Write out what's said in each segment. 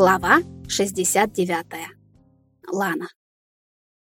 Глава 69. Лана.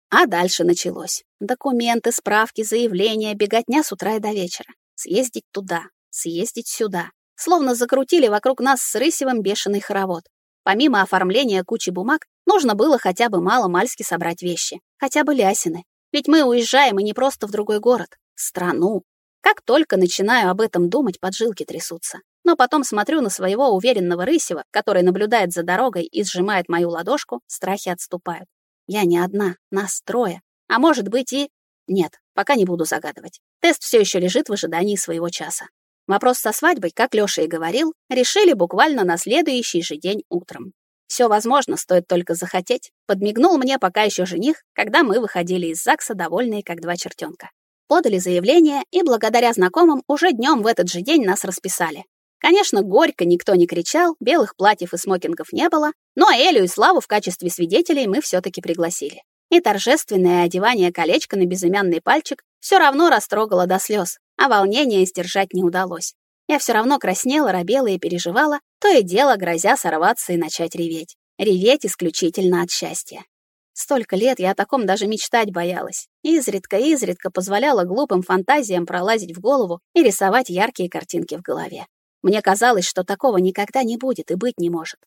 А дальше началось. Документы, справки, заявления, беготня с утра и до вечера. Съездить туда, съездить сюда. Словно закрутили вокруг нас с Рысевым бешеный хоровод. Помимо оформления кучи бумаг, нужно было хотя бы мало-мальски собрать вещи. Хотя бы лясины. Ведь мы уезжаем и не просто в другой город. Страну. Как только начинаю об этом думать, поджилки трясутся но потом смотрю на своего уверенного Рысева, который наблюдает за дорогой и сжимает мою ладошку, страхи отступают. Я не одна, нас трое. А может быть и... Нет, пока не буду загадывать. Тест все еще лежит в ожидании своего часа. Вопрос со свадьбой, как Лёша и говорил, решили буквально на следующий же день утром. Все возможно, стоит только захотеть. Подмигнул мне пока еще жених, когда мы выходили из ЗАГСа, довольные как два чертенка. Подали заявление, и благодаря знакомым уже днем в этот же день нас расписали. Конечно, горько никто не кричал, белых платьев и смокингов не было, но Элю и Славу в качестве свидетелей мы все таки пригласили. И торжественное одевание колечка на безымянный пальчик все равно растрогало до слез, а волнение сдержать не удалось. Я все равно краснела, робела и переживала, то и дело грозя сорваться и начать реветь. Реветь исключительно от счастья. Столько лет я о таком даже мечтать боялась. Изредка-изредка позволяла глупым фантазиям пролазить в голову и рисовать яркие картинки в голове. Мне казалось, что такого никогда не будет и быть не может.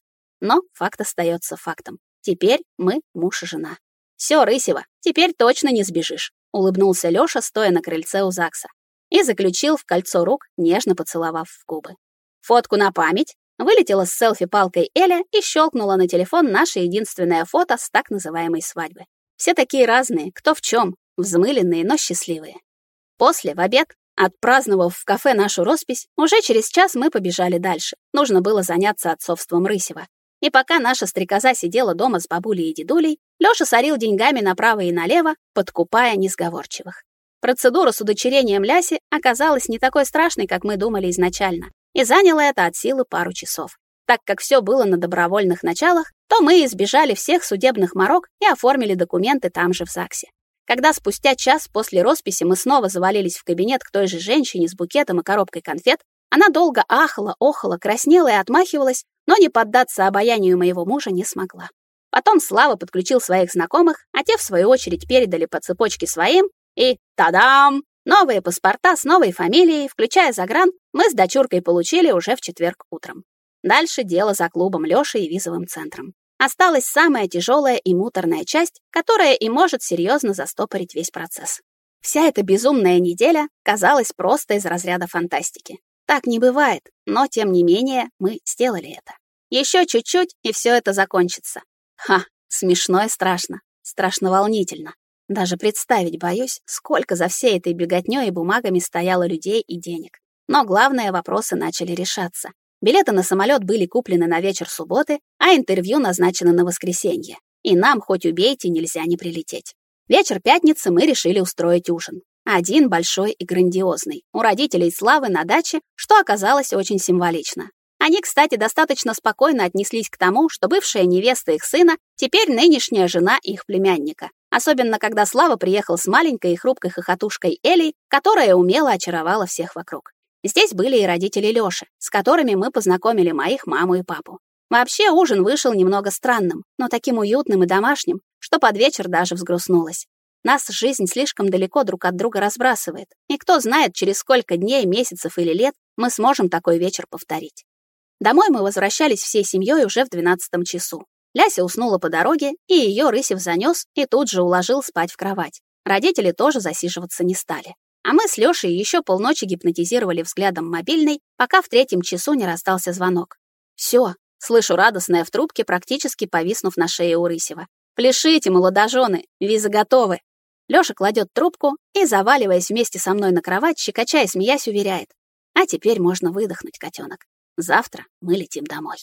Но факт остается фактом. Теперь мы муж и жена. Все, Рысева, теперь точно не сбежишь, улыбнулся Лёша, стоя на крыльце у ЗАГСа, и заключил в кольцо рук, нежно поцеловав в губы. Фотку на память. Вылетела с селфи-палкой Эля и щелкнула на телефон наше единственное фото с так называемой свадьбы. Все такие разные, кто в чем, взмыленные, но счастливые. После, в обед, Отпраздновав в кафе нашу роспись, уже через час мы побежали дальше. Нужно было заняться отцовством Рысева. И пока наша стрекоза сидела дома с бабулей и дедулей, Лёша сорил деньгами направо и налево, подкупая несговорчивых. Процедура с удочерением Ляси оказалась не такой страшной, как мы думали изначально, и заняло это от силы пару часов. Так как все было на добровольных началах, то мы избежали всех судебных морок и оформили документы там же в ЗАГСе. Когда спустя час после росписи мы снова завалились в кабинет к той же женщине с букетом и коробкой конфет, она долго ахала, охала, краснела и отмахивалась, но не поддаться обаянию моего мужа не смогла. Потом Слава подключил своих знакомых, а те, в свою очередь, передали по цепочке своим, и тадам! Новые паспорта с новой фамилией, включая загран, мы с дочуркой получили уже в четверг утром. Дальше дело за клубом Лёши и визовым центром. Осталась самая тяжелая и муторная часть, которая и может серьезно застопорить весь процесс. Вся эта безумная неделя казалась просто из разряда фантастики. Так не бывает, но тем не менее мы сделали это. Еще чуть-чуть, и все это закончится. Ха, смешно и страшно, страшно волнительно. Даже представить боюсь, сколько за всей этой беготнёй и бумагами стояло людей и денег. Но главные вопросы начали решаться. Билеты на самолет были куплены на вечер субботы, а интервью назначено на воскресенье. И нам, хоть убейте, нельзя не прилететь. Вечер пятницы мы решили устроить ужин. Один большой и грандиозный. У родителей Славы на даче, что оказалось очень символично. Они, кстати, достаточно спокойно отнеслись к тому, что бывшая невеста их сына теперь нынешняя жена их племянника. Особенно, когда Слава приехал с маленькой и хрупкой хохотушкой Элей, которая умело очаровала всех вокруг. Здесь были и родители Лёши, с которыми мы познакомили моих маму и папу. Вообще ужин вышел немного странным, но таким уютным и домашним, что под вечер даже взгрустнулась. Нас жизнь слишком далеко друг от друга разбрасывает, и кто знает, через сколько дней, месяцев или лет мы сможем такой вечер повторить. Домой мы возвращались всей семьей уже в двенадцатом часу. Ляся уснула по дороге, и ее Рысев занес и тут же уложил спать в кровать. Родители тоже засиживаться не стали. А мы с Лёшей еще полночи гипнотизировали взглядом мобильный, пока в третьем часу не раздался звонок. Все, слышу радостное в трубке, практически повиснув на шее у Рысева. «Пляшите, молодожены, визы готовы!» Лёша кладет трубку и, заваливаясь вместе со мной на кровать, щекоча и смеясь, уверяет. «А теперь можно выдохнуть, котенок. Завтра мы летим домой».